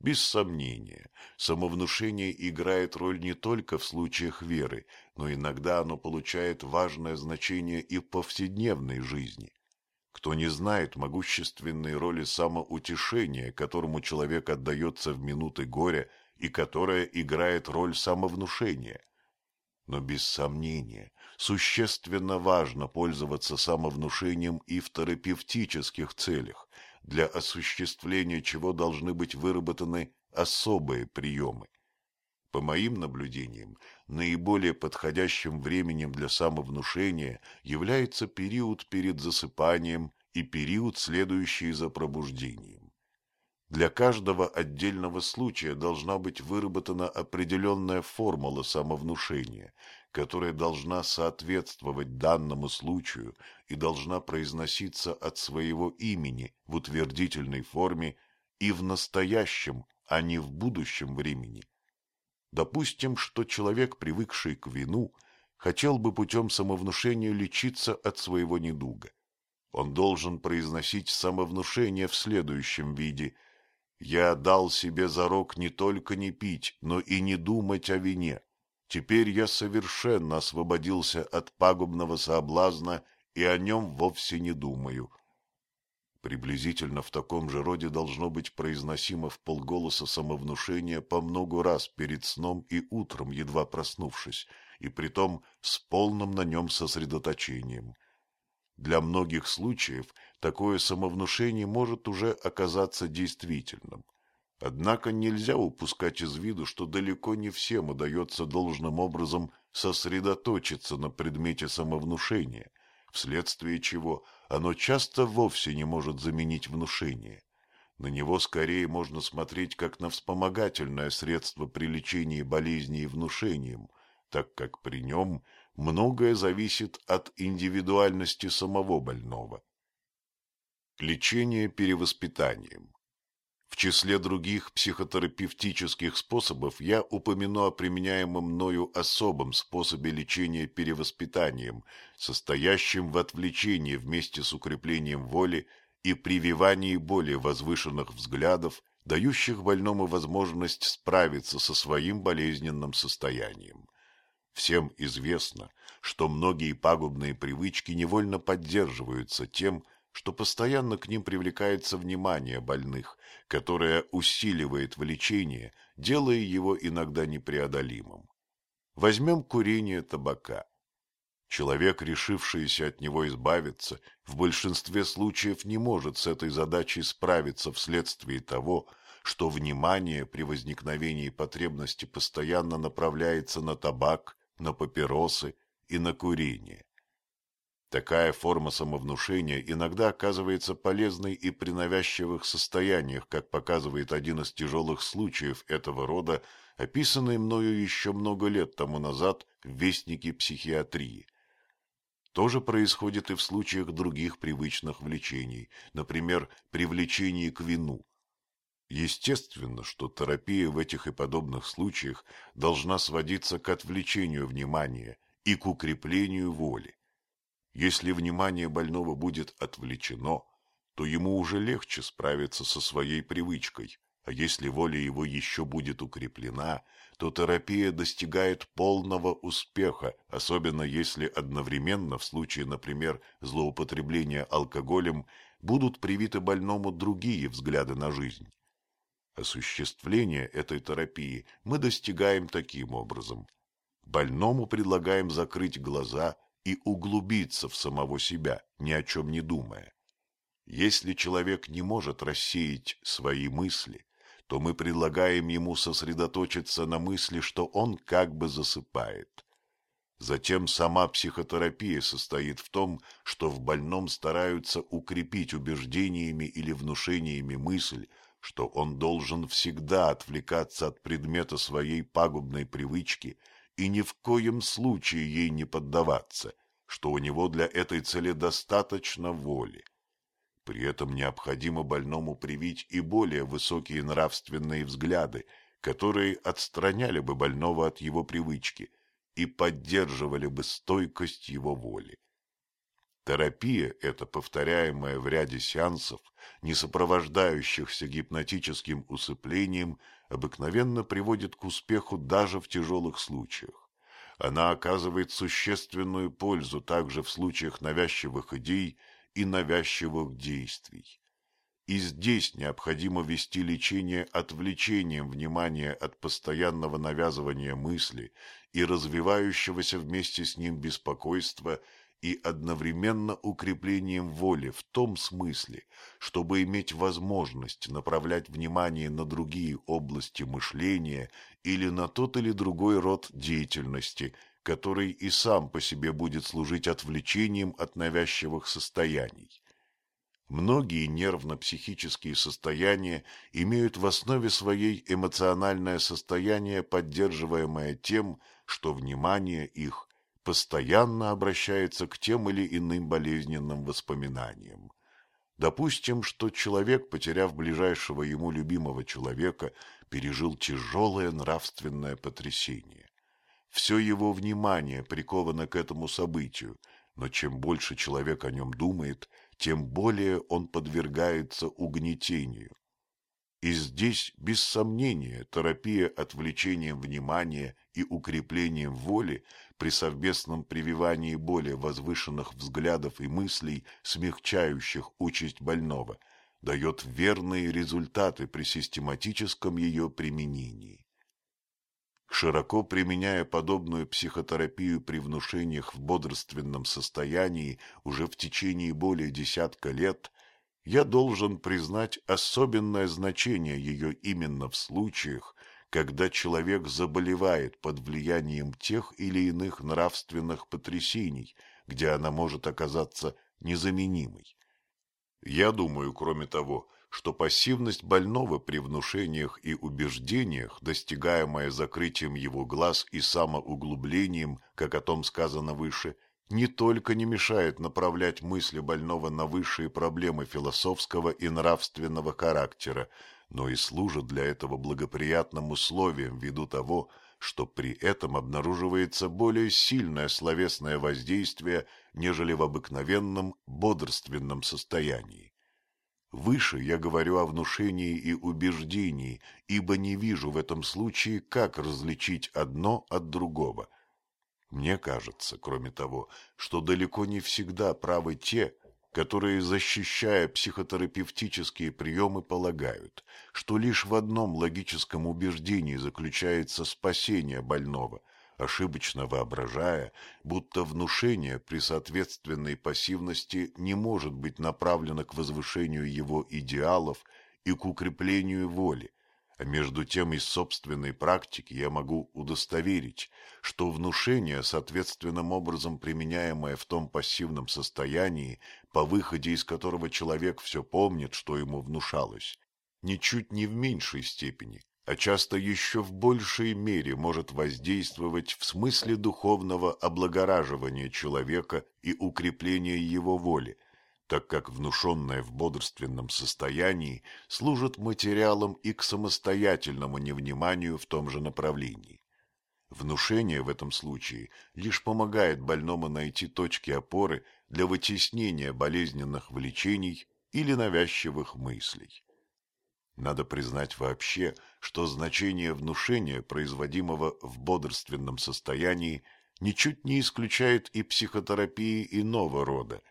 Без сомнения, самовнушение играет роль не только в случаях веры, но иногда оно получает важное значение и в повседневной жизни. Кто не знает могущественной роли самоутешения, которому человек отдается в минуты горя и которая играет роль самовнушения? Но без сомнения, существенно важно пользоваться самовнушением и в терапевтических целях, для осуществления чего должны быть выработаны особые приемы. По моим наблюдениям, наиболее подходящим временем для самовнушения является период перед засыпанием и период, следующий за пробуждением. Для каждого отдельного случая должна быть выработана определенная формула самовнушения, которая должна соответствовать данному случаю и должна произноситься от своего имени в утвердительной форме и в настоящем, а не в будущем времени. Допустим, что человек, привыкший к вину, хотел бы путем самовнушения лечиться от своего недуга. Он должен произносить самовнушение в следующем виде «Я дал себе зарок не только не пить, но и не думать о вине. Теперь я совершенно освободился от пагубного соблазна и о нем вовсе не думаю. Приблизительно в таком же роде должно быть произносимо в полголоса самовнушение по много раз перед сном и утром, едва проснувшись, и притом с полным на нем сосредоточением. Для многих случаев такое самовнушение может уже оказаться действительным – Однако нельзя упускать из виду, что далеко не всем удается должным образом сосредоточиться на предмете самовнушения, вследствие чего оно часто вовсе не может заменить внушение. На него скорее можно смотреть как на вспомогательное средство при лечении болезней внушением, так как при нем многое зависит от индивидуальности самого больного. Лечение перевоспитанием в числе других психотерапевтических способов я упомяну о применяемом мною особом способе лечения перевоспитанием, состоящем в отвлечении вместе с укреплением воли и прививании более возвышенных взглядов, дающих больному возможность справиться со своим болезненным состоянием. Всем известно, что многие пагубные привычки невольно поддерживаются тем, что постоянно к ним привлекается внимание больных, которое усиливает влечение, делая его иногда непреодолимым. Возьмем курение табака. Человек, решившийся от него избавиться, в большинстве случаев не может с этой задачей справиться вследствие того, что внимание при возникновении потребности постоянно направляется на табак, на папиросы и на курение. Такая форма самовнушения иногда оказывается полезной и при навязчивых состояниях, как показывает один из тяжелых случаев этого рода, описанный мною еще много лет тому назад в Вестнике психиатрии. То же происходит и в случаях других привычных влечений, например, при влечении к вину. Естественно, что терапия в этих и подобных случаях должна сводиться к отвлечению внимания и к укреплению воли. Если внимание больного будет отвлечено, то ему уже легче справиться со своей привычкой, а если воля его еще будет укреплена, то терапия достигает полного успеха, особенно если одновременно, в случае, например, злоупотребления алкоголем, будут привиты больному другие взгляды на жизнь. Осуществление этой терапии мы достигаем таким образом. Больному предлагаем закрыть глаза и углубиться в самого себя, ни о чем не думая. Если человек не может рассеять свои мысли, то мы предлагаем ему сосредоточиться на мысли, что он как бы засыпает. Затем сама психотерапия состоит в том, что в больном стараются укрепить убеждениями или внушениями мысль, что он должен всегда отвлекаться от предмета своей пагубной привычки и ни в коем случае ей не поддаваться, что у него для этой цели достаточно воли. При этом необходимо больному привить и более высокие нравственные взгляды, которые отстраняли бы больного от его привычки и поддерживали бы стойкость его воли. Терапия эта, повторяемая в ряде сеансов, не сопровождающихся гипнотическим усыплением, обыкновенно приводит к успеху даже в тяжелых случаях. Она оказывает существенную пользу также в случаях навязчивых идей и навязчивых действий. И здесь необходимо вести лечение отвлечением внимания от постоянного навязывания мысли и развивающегося вместе с ним беспокойства и одновременно укреплением воли в том смысле, чтобы иметь возможность направлять внимание на другие области мышления или на тот или другой род деятельности, который и сам по себе будет служить отвлечением от навязчивых состояний. Многие нервно-психические состояния имеют в основе своей эмоциональное состояние, поддерживаемое тем, что внимание их постоянно обращается к тем или иным болезненным воспоминаниям. Допустим, что человек, потеряв ближайшего ему любимого человека, пережил тяжелое нравственное потрясение. Все его внимание приковано к этому событию, но чем больше человек о нем думает, тем более он подвергается угнетению. И здесь, без сомнения, терапия отвлечением внимания и укреплением воли при совместном прививании более возвышенных взглядов и мыслей, смягчающих участь больного, дает верные результаты при систематическом ее применении. Широко применяя подобную психотерапию при внушениях в бодрственном состоянии уже в течение более десятка лет, я должен признать особенное значение ее именно в случаях, когда человек заболевает под влиянием тех или иных нравственных потрясений, где она может оказаться незаменимой. Я думаю, кроме того, что пассивность больного при внушениях и убеждениях, достигаемая закрытием его глаз и самоуглублением, как о том сказано выше, не только не мешает направлять мысли больного на высшие проблемы философского и нравственного характера, но и служит для этого благоприятным условием ввиду того, что при этом обнаруживается более сильное словесное воздействие, нежели в обыкновенном бодрственном состоянии. Выше я говорю о внушении и убеждении, ибо не вижу в этом случае, как различить одно от другого – мне кажется, кроме того, что далеко не всегда правы те, которые, защищая психотерапевтические приемы, полагают, что лишь в одном логическом убеждении заключается спасение больного, ошибочно воображая, будто внушение при соответственной пассивности не может быть направлено к возвышению его идеалов и к укреплению воли, а между тем из собственной практики я могу удостоверить, что внушение, соответственным образом применяемое в том пассивном состоянии, по выходе из которого человек все помнит, что ему внушалось, ничуть не в меньшей степени, а часто еще в большей мере может воздействовать в смысле духовного облагораживания человека и укрепления его воли, так как внушенное в бодрственном состоянии служит материалом и к самостоятельному невниманию в том же направлении. Внушение в этом случае лишь помогает больному найти точки опоры для вытеснения болезненных влечений или навязчивых мыслей. Надо признать вообще, что значение внушения, производимого в бодрственном состоянии, ничуть не исключает и психотерапии иного рода,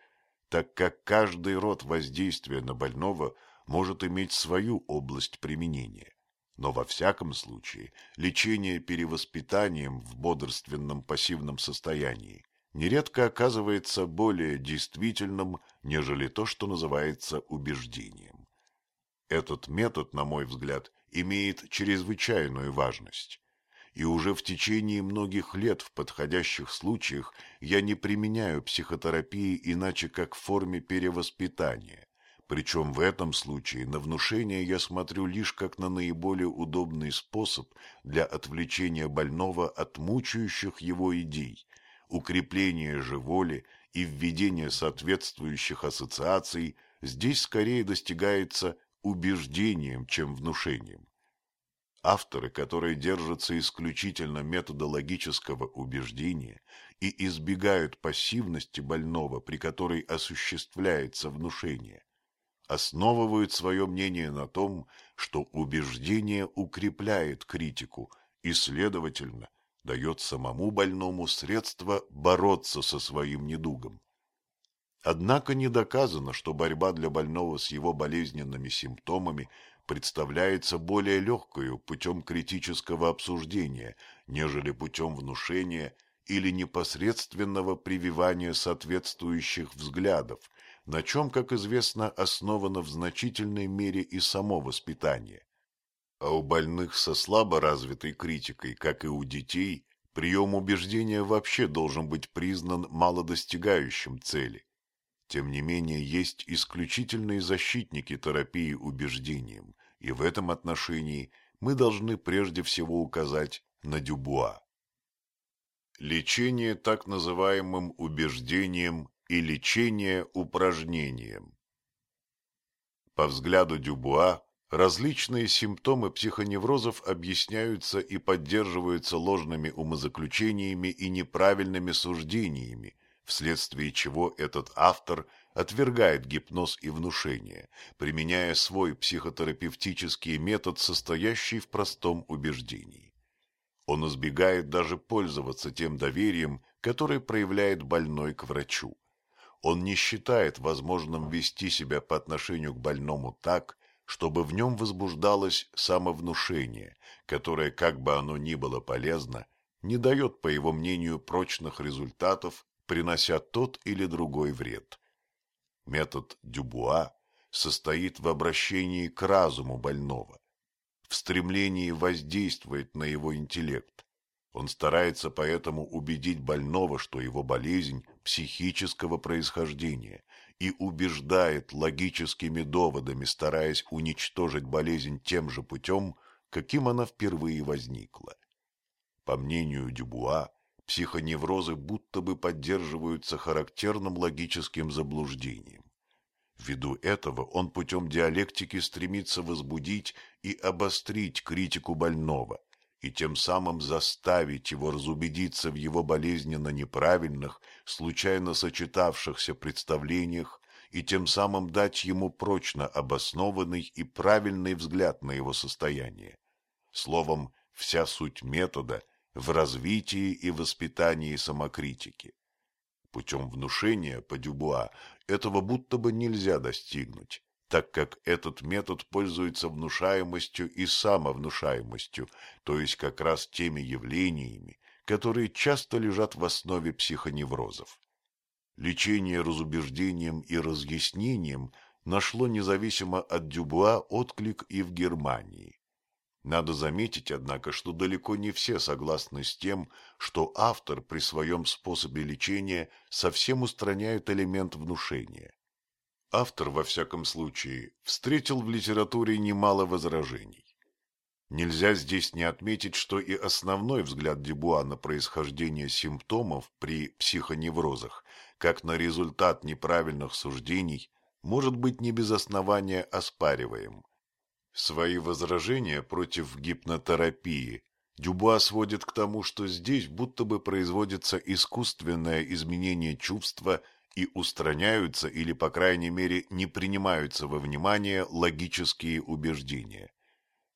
так как каждый род воздействия на больного может иметь свою область применения. Но во всяком случае лечение перевоспитанием в бодрственном пассивном состоянии нередко оказывается более действительным, нежели то, что называется убеждением. Этот метод, на мой взгляд, имеет чрезвычайную важность и уже в течение многих лет в подходящих случаях я не применяю психотерапии иначе как в форме перевоспитания. Причем в этом случае на внушение я смотрю лишь как на наиболее удобный способ для отвлечения больного от мучающих его идей, укрепления же воли и введения соответствующих ассоциаций здесь скорее достигается убеждением, чем внушением. Авторы, которые держатся исключительно методологического убеждения и избегают пассивности больного, при которой осуществляется внушение, основывают свое мнение на том, что убеждение укрепляет критику и, следовательно, дает самому больному средство бороться со своим недугом. Однако не доказано, что борьба для больного с его болезненными симптомами – представляется более легкою путем критического обсуждения, нежели путем внушения или непосредственного прививания соответствующих взглядов, на чем, как известно, основано в значительной мере и само воспитание. А у больных со слабо развитой критикой, как и у детей, прием убеждения вообще должен быть признан малодостигающим цели. Тем не менее, есть исключительные защитники терапии убеждением, и в этом отношении мы должны прежде всего указать на Дюбуа. Лечение так называемым убеждением и лечение упражнением. По взгляду Дюбуа, различные симптомы психоневрозов объясняются и поддерживаются ложными умозаключениями и неправильными суждениями, вследствие чего этот автор – отвергает гипноз и внушение, применяя свой психотерапевтический метод, состоящий в простом убеждении. Он избегает даже пользоваться тем доверием, которое проявляет больной к врачу. Он не считает возможным вести себя по отношению к больному так, чтобы в нем возбуждалось самовнушение, которое, как бы оно ни было полезно, не дает, по его мнению, прочных результатов, принося тот или другой вред. Метод Дюбуа состоит в обращении к разуму больного, в стремлении воздействовать на его интеллект. Он старается поэтому убедить больного, что его болезнь психического происхождения и убеждает логическими доводами, стараясь уничтожить болезнь тем же путем, каким она впервые возникла. По мнению Дюбуа, психоневрозы будто бы поддерживаются характерным логическим заблуждением. Ввиду этого он путем диалектики стремится возбудить и обострить критику больного и тем самым заставить его разубедиться в его болезненно неправильных, случайно сочетавшихся представлениях и тем самым дать ему прочно обоснованный и правильный взгляд на его состояние. Словом, вся суть метода в развитии и воспитании самокритики. Путем внушения по Дюбуа этого будто бы нельзя достигнуть, так как этот метод пользуется внушаемостью и самовнушаемостью, то есть как раз теми явлениями, которые часто лежат в основе психоневрозов. Лечение разубеждением и разъяснением нашло независимо от Дюбуа отклик и в Германии. Надо заметить, однако, что далеко не все согласны с тем, что автор при своем способе лечения совсем устраняет элемент внушения. Автор, во всяком случае, встретил в литературе немало возражений. Нельзя здесь не отметить, что и основной взгляд Дебуа на происхождение симптомов при психоневрозах, как на результат неправильных суждений, может быть не без основания оспариваем. Свои возражения против гипнотерапии Дюбуа сводит к тому, что здесь будто бы производится искусственное изменение чувства и устраняются или, по крайней мере, не принимаются во внимание логические убеждения.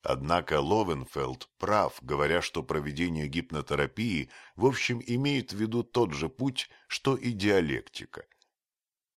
Однако Ловенфелд прав, говоря, что проведение гипнотерапии в общем имеет в виду тот же путь, что и диалектика.